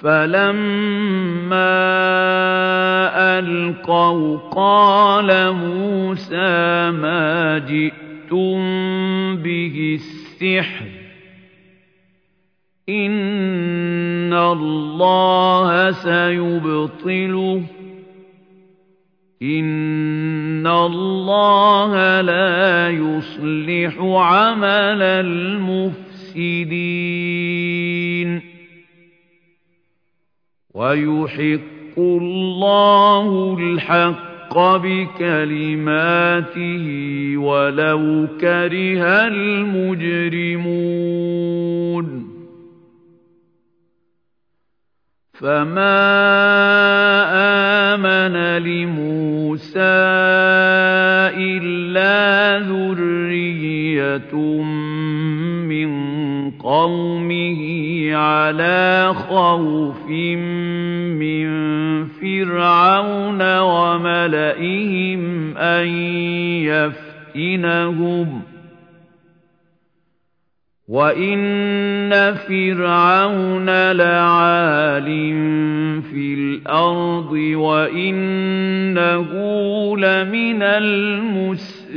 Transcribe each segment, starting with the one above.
فلما ألقوا قال موسى ما جئتم به السحر إن الله سيبطله إن الله لا يصلح عمل المفسدين ويحق الله الحق بكلماته ولو كره المجرمون. فما آمن لموسى إلا ذرية قومه على خوف من فرعون وملئهم أن يفتنهم. وَإِنَّ فِرْعَوْنَ لَعَالٍ فِي الْأَرْضِ وَإِنَّهُ لَمِنَ الْمُسْرِفِينَ.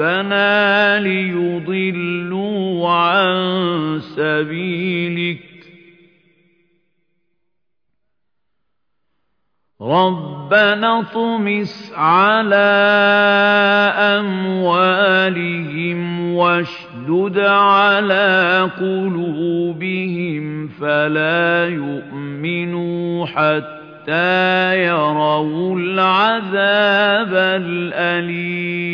ربنا ليضلوا عن سبيلك. ربنا اطمس على أموالهم واشدد على قلوبهم فلا يؤمنوا حتى يروا العذاب الأليم.